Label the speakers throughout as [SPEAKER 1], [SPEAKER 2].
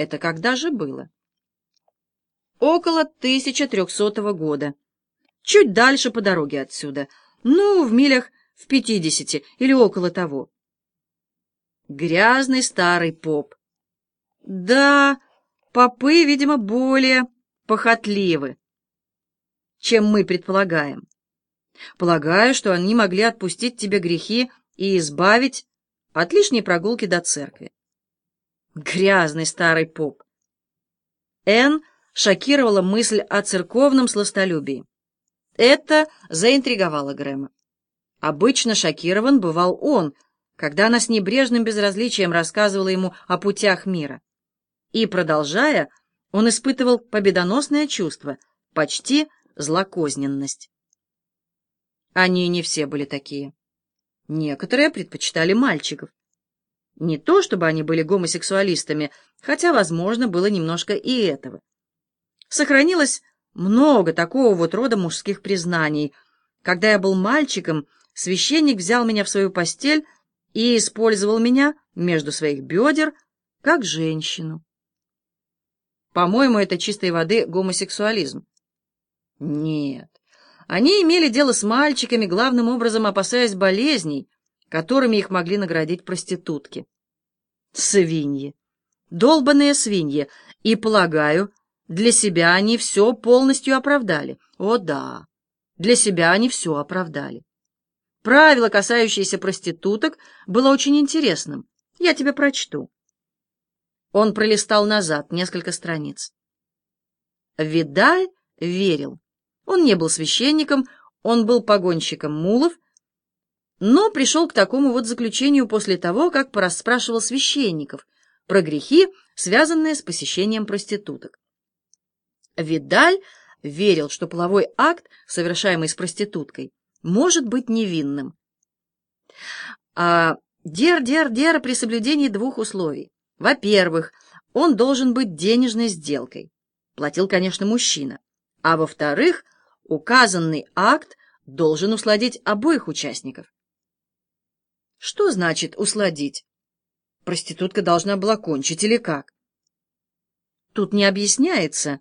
[SPEAKER 1] Это когда же было? Около 1300 года. Чуть дальше по дороге отсюда. Ну, в милях в пятидесяти или около того. Грязный старый поп. Да, попы, видимо, более похотливы, чем мы предполагаем. Полагаю, что они могли отпустить тебе грехи и избавить от лишней прогулки до церкви. Грязный старый поп. Н шокировала мысль о церковном сластолюбии. Это заинтриговало Грэма. Обычно шокирован бывал он, когда она с небрежным безразличием рассказывала ему о путях мира. И, продолжая, он испытывал победоносное чувство, почти злокозненность. Они не все были такие. Некоторые предпочитали мальчиков. Не то, чтобы они были гомосексуалистами, хотя, возможно, было немножко и этого. Сохранилось много такого вот рода мужских признаний. Когда я был мальчиком, священник взял меня в свою постель и использовал меня между своих бедер как женщину. По-моему, это чистой воды гомосексуализм. Нет. Они имели дело с мальчиками, главным образом опасаясь болезней, которыми их могли наградить проститутки. Свиньи. Долбаные свиньи. И, полагаю, для себя они все полностью оправдали. О да, для себя они все оправдали. Правило, касающееся проституток, было очень интересным. Я тебе прочту. Он пролистал назад несколько страниц. Видаль верил. Он не был священником, он был погонщиком мулов, но пришел к такому вот заключению после того, как порасспрашивал священников про грехи, связанные с посещением проституток. Видаль верил, что половой акт, совершаемый с проституткой, может быть невинным. А дер-дер-дер при соблюдении двух условий. Во-первых, он должен быть денежной сделкой. Платил, конечно, мужчина. А во-вторых, указанный акт должен усладить обоих участников. Что значит усладить? Проститутка должна была кончить или как? Тут не объясняется.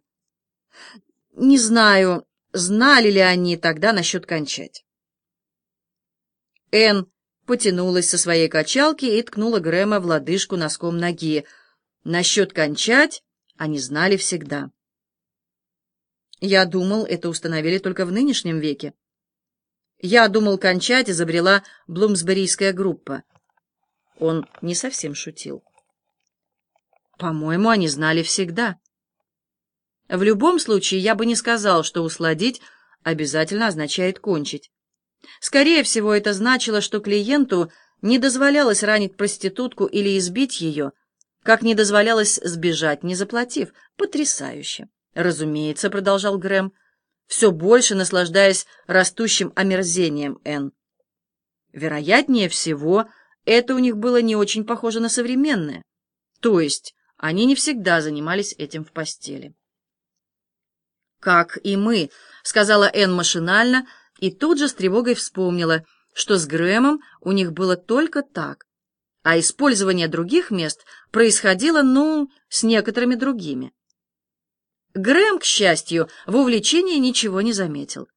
[SPEAKER 1] Не знаю, знали ли они тогда насчет кончать. Энн потянулась со своей качалки и ткнула Грэма в лодыжку носком ноги. Насчет кончать они знали всегда. Я думал, это установили только в нынешнем веке. Я думал, кончать изобрела Блумсберийская группа. Он не совсем шутил. По-моему, они знали всегда. В любом случае, я бы не сказал, что усладить обязательно означает кончить. Скорее всего, это значило, что клиенту не дозволялось ранить проститутку или избить ее, как не дозволялось сбежать, не заплатив. Потрясающе! Разумеется, продолжал Грэм, все больше наслаждаясь растущим омерзением Н. Вероятнее всего, это у них было не очень похоже на современное. То есть, они не всегда занимались этим в постели. «Как и мы», — сказала Энн машинально, и тут же с тревогой вспомнила, что с Грэмом у них было только так, а использование других мест происходило, ну, с некоторыми другими. Грэм, к счастью, в увлечении ничего не заметил.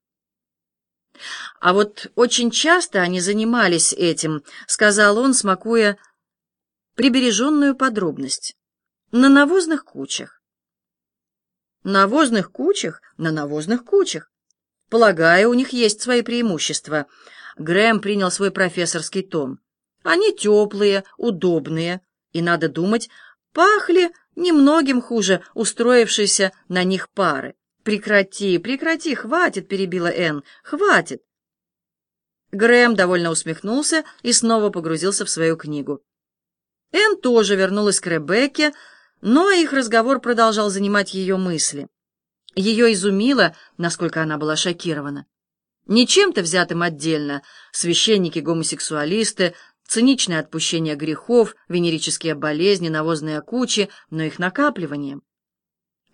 [SPEAKER 1] «А вот очень часто они занимались этим», — сказал он, смакуя прибереженную подробность, — «на навозных кучах». Навозных кучах? На навозных кучах. Полагаю, у них есть свои преимущества. Грэм принял свой профессорский тон. Они теплые, удобные, и, надо думать, пахли немногим хуже устроившейся на них пары. «Прекрати, прекрати, хватит!» — перебила Энн. «Хватит!» Грэм довольно усмехнулся и снова погрузился в свою книгу. Энн тоже вернулась к Ребекке, но их разговор продолжал занимать ее мысли. Ее изумило, насколько она была шокирована. Не чем-то взятым отдельно, священники-гомосексуалисты, циничное отпущение грехов, венерические болезни, навозные кучи, но их накапливанием.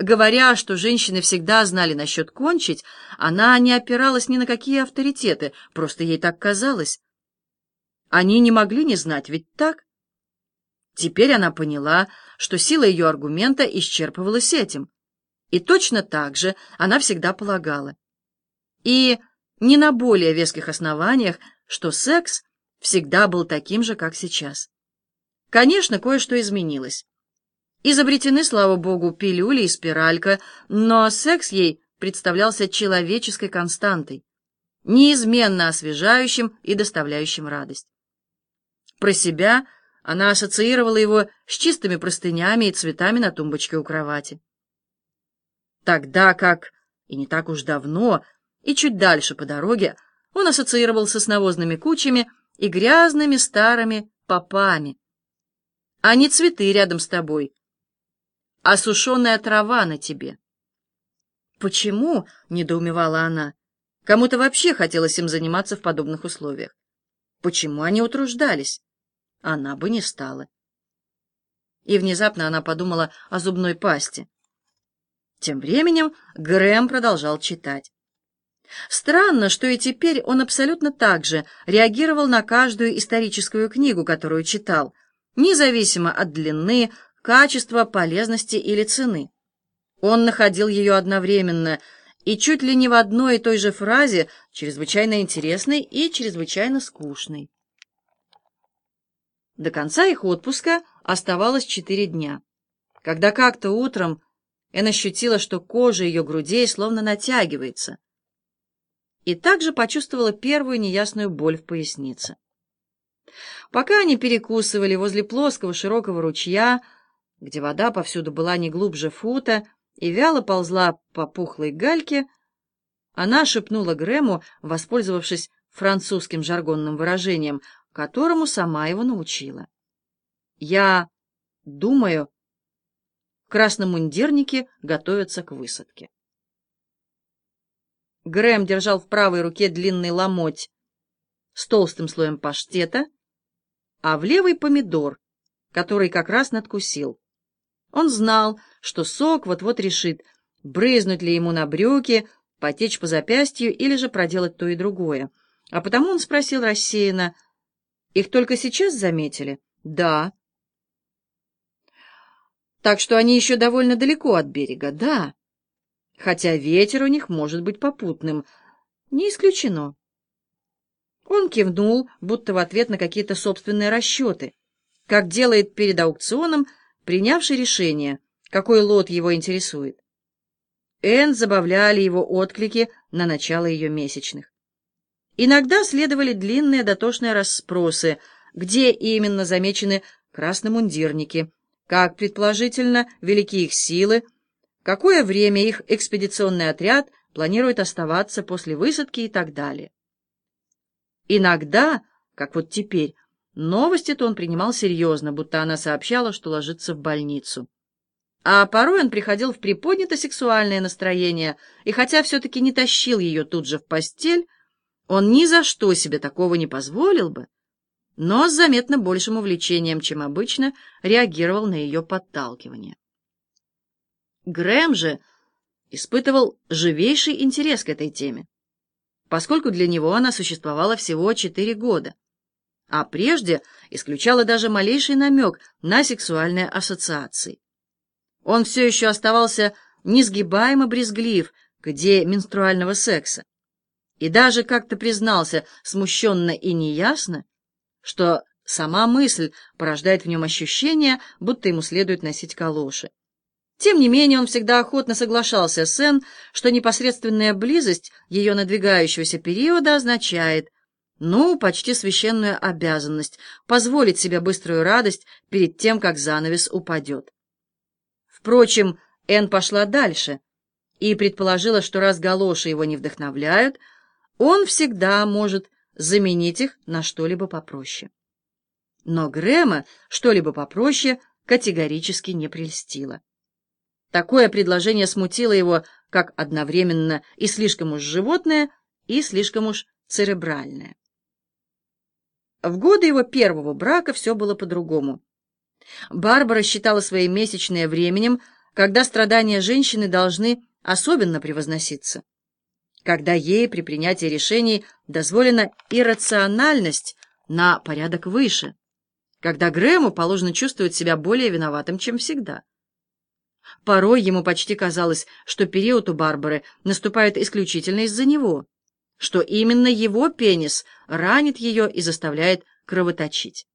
[SPEAKER 1] Говоря, что женщины всегда знали насчет кончить, она не опиралась ни на какие авторитеты, просто ей так казалось. Они не могли не знать, ведь так? Теперь она поняла, что сила ее аргумента исчерпывалась этим. И точно так же она всегда полагала. И не на более веских основаниях, что секс всегда был таким же, как сейчас. Конечно, кое-что изменилось. Изобретены, слава богу, пилюли и спиралька, но секс ей представлялся человеческой константой, неизменно освежающим и доставляющим радость. Про себя она ассоциировала его с чистыми простынями и цветами на тумбочке у кровати. Тогда как, и не так уж давно, и чуть дальше по дороге, он ассоциировался с навозными кучами и грязными старыми попами, а не цветы рядом с тобой, а сушеная трава на тебе. «Почему?» — недоумевала она. «Кому-то вообще хотелось им заниматься в подобных условиях. Почему они утруждались? Она бы не стала». И внезапно она подумала о зубной пасте. Тем временем Грэм продолжал читать. Странно, что и теперь он абсолютно так же реагировал на каждую историческую книгу, которую читал, независимо от длины, качества, полезности или цены. Он находил ее одновременно и чуть ли не в одной и той же фразе чрезвычайно интересной и чрезвычайно скучной. До конца их отпуска оставалось четыре дня, когда как-то утром Эн ощутила, что кожа ее грудей словно натягивается, и также почувствовала первую неясную боль в пояснице. Пока они перекусывали возле плоского широкого ручья, где вода повсюду была не глубже фута и вяло ползла по пухлой гальке, она шепнула Грэму, воспользовавшись французским жаргонным выражением, которому сама его научила. «Я думаю, красномундирники готовятся к высадке». Грэм держал в правой руке длинный ломоть с толстым слоем паштета, а в левый помидор, который как раз надкусил. Он знал, что сок вот-вот решит, брызнуть ли ему на брюки, потечь по запястью или же проделать то и другое. А потому он спросил рассеянно, «Их только сейчас заметили?» «Да». «Так что они еще довольно далеко от берега?» «Да». «Хотя ветер у них может быть попутным». «Не исключено». Он кивнул, будто в ответ на какие-то собственные расчеты, как делает перед аукционом принявший решение, какой лот его интересует. Энн забавляли его отклики на начало ее месячных. Иногда следовали длинные дотошные расспросы, где именно замечены красномундирники, как, предположительно, велики их силы, какое время их экспедиционный отряд планирует оставаться после высадки и так далее. Иногда, как вот теперь, Новости-то он принимал серьезно, будто она сообщала, что ложится в больницу. А порой он приходил в приподнято-сексуальное настроение, и хотя все-таки не тащил ее тут же в постель, он ни за что себе такого не позволил бы, но с заметно большим увлечением, чем обычно, реагировал на ее подталкивание. Грэм же испытывал живейший интерес к этой теме, поскольку для него она существовала всего четыре года а прежде исключала даже малейший намек на сексуальные ассоциации. Он все еще оставался несгибаемо брезглив к идее менструального секса и даже как-то признался смущенно и неясно, что сама мысль порождает в нем ощущение, будто ему следует носить калоши. Тем не менее, он всегда охотно соглашался с Энн, что непосредственная близость ее надвигающегося периода означает – ну, почти священную обязанность позволить себе быструю радость перед тем, как занавес упадет. Впрочем, Энн пошла дальше и предположила, что раз галоши его не вдохновляют, он всегда может заменить их на что-либо попроще. Но Грэма что-либо попроще категорически не прельстило. Такое предложение смутило его как одновременно и слишком уж животное, и слишком уж церебральное. В годы его первого брака все было по-другому. Барбара считала свои месячные временем, когда страдания женщины должны особенно превозноситься, когда ей при принятии решений дозволена иррациональность на порядок выше, когда Грэму положено чувствовать себя более виноватым, чем всегда. Порой ему почти казалось, что период у Барбары наступает исключительно из-за него, что именно его пенис ранит ее и заставляет кровоточить.